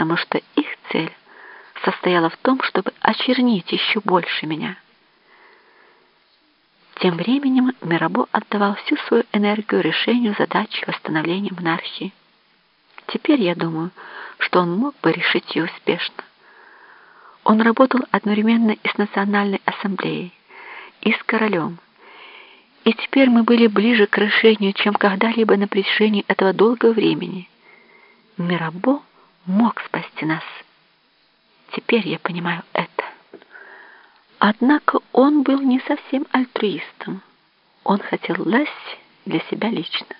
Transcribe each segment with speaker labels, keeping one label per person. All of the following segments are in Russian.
Speaker 1: потому что их цель состояла в том, чтобы очернить еще больше меня. Тем временем Мирабо отдавал всю свою энергию решению задачи восстановления монархии. Теперь я думаю, что он мог бы решить ее успешно. Он работал одновременно и с Национальной ассамблеей, и с королем. И теперь мы были ближе к решению, чем когда-либо на протяжении этого долгого времени. Мирабо мог спасти нас. Теперь я понимаю это. Однако он был не совсем альтруистом. Он хотел власть для себя лично.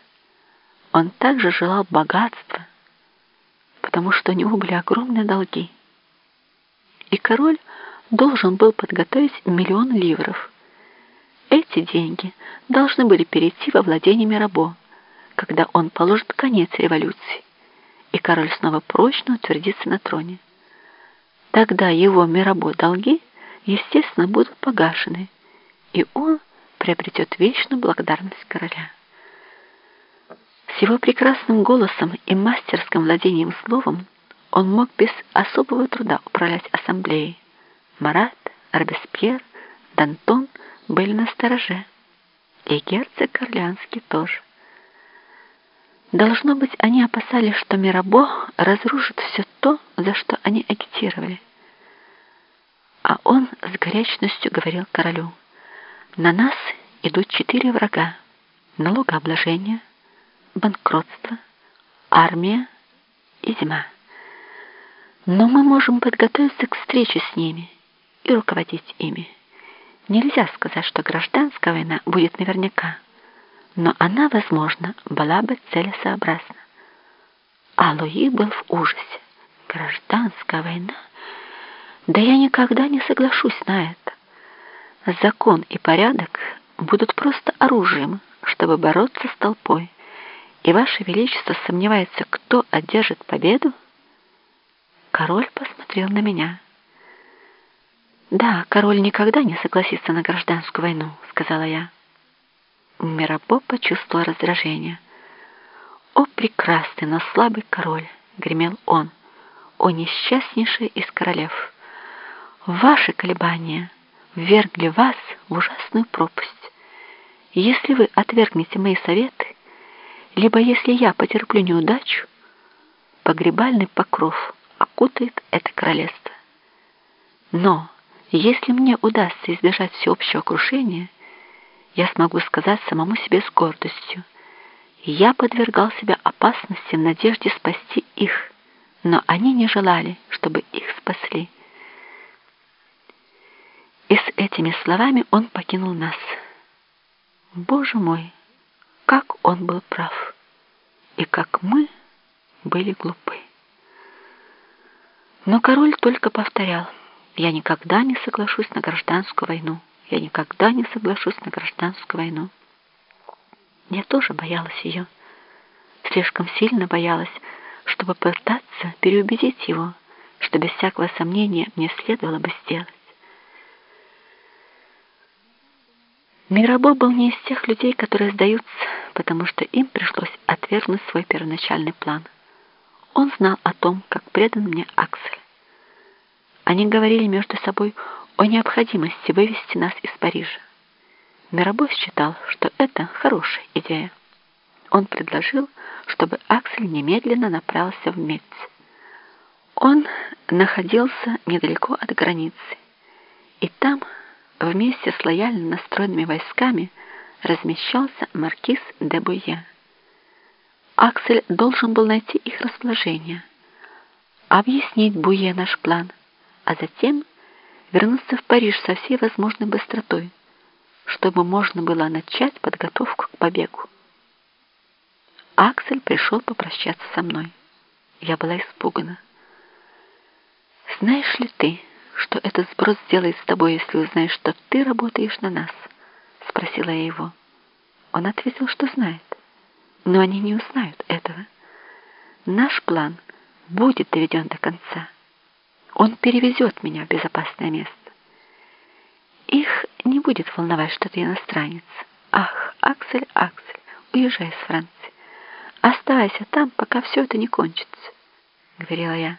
Speaker 1: Он также желал богатства, потому что у него были огромные долги. И король должен был подготовить миллион ливров. Эти деньги должны были перейти во владение Мирабо, когда он положит конец революции, и король снова прочно утвердится на троне. Тогда его Мирабо долги – естественно, будут погашены, и он приобретет вечную благодарность короля. С его прекрасным голосом и мастерским владением словом он мог без особого труда управлять ассамблеей. Марат, Робеспьер, Дантон были на стороже, и герцог Орлеанский тоже. Должно быть, они опасались, что Мирабо разрушит все то, за что они агитировали. А он с горячностью говорил королю, «На нас идут четыре врага. Налогообложение, банкротство, армия и зима. Но мы можем подготовиться к встрече с ними и руководить ими. Нельзя сказать, что гражданская война будет наверняка, но она, возможно, была бы целесообразна. А Луи был в ужасе. Гражданская война — да я никогда не соглашусь на это. Закон и порядок будут просто оружием, чтобы бороться с толпой. И Ваше Величество сомневается, кто одержит победу? Король посмотрел на меня. «Да, король никогда не согласится на гражданскую войну», — сказала я. Мирабо почувствовал раздражение. «О, прекрасный, но слабый король!» — гремел он. «О, несчастнейший из королев!» Ваши колебания ввергли вас в ужасную пропасть. Если вы отвергнете мои советы, либо если я потерплю неудачу, погребальный покров окутает это королевство. Но если мне удастся избежать всеобщего крушения, я смогу сказать самому себе с гордостью, я подвергал себя опасности в надежде спасти их, но они не желали, чтобы их спасли. И с этими словами он покинул нас. Боже мой, как он был прав, и как мы были глупы. Но король только повторял, я никогда не соглашусь на гражданскую войну, я никогда не соглашусь на гражданскую войну. Я тоже боялась ее, слишком сильно боялась, чтобы пытаться переубедить его, что без всякого сомнения мне следовало бы сделать. Мирабо был не из тех людей, которые сдаются, потому что им пришлось отвергнуть свой первоначальный план. Он знал о том, как предан мне Аксель. Они говорили между собой о необходимости вывести нас из Парижа. Мирабо считал, что это хорошая идея. Он предложил, чтобы Аксель немедленно направился в Мец. Он находился недалеко от границы, и там вместе с лояльно настроенными войсками размещался маркиз де Буе. Аксель должен был найти их расположение, объяснить Буе наш план, а затем вернуться в Париж со всей возможной быстротой, чтобы можно было начать подготовку к побегу. Аксель пришел попрощаться со мной. Я была испугана. «Знаешь ли ты, что этот сброс сделает с тобой, если узнает, что ты работаешь на нас?» — спросила я его. Он ответил, что знает. Но они не узнают этого. Наш план будет доведен до конца. Он перевезет меня в безопасное место. Их не будет волновать, что ты иностранец. Ах, Аксель, Аксель, уезжай из Франции. Оставайся там, пока все это не кончится, — говорила я.